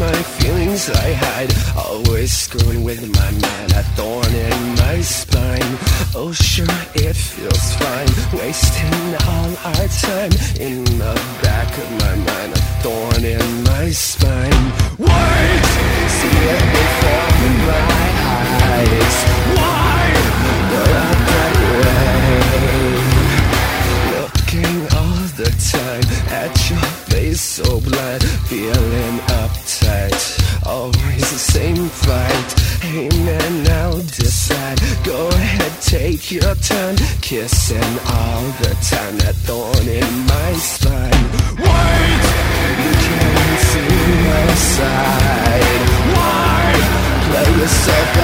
my feelings I hide. Always screwing with my man A thorn in my spine. Oh sure it feels fine. Wasting all our time In the back of my mind A thorn in my spine. Wait! See it before my eyes. Why? But I that way Looking all the time at your face so blind Feeling uptight. Always the same fight. Hey man now decide. Go ahead take your time. Kissing all the time. That thorn in my spine. Wait! You can't see my side. Why? Play yourself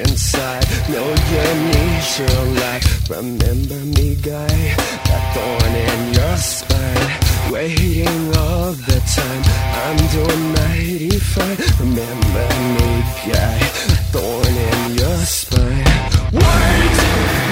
inside. No, you need your life. Remember me, guy. That thorn in your spine. Waiting all the time. I'm doing mighty fine. Remember me, guy. Thorn in your spine. Wait!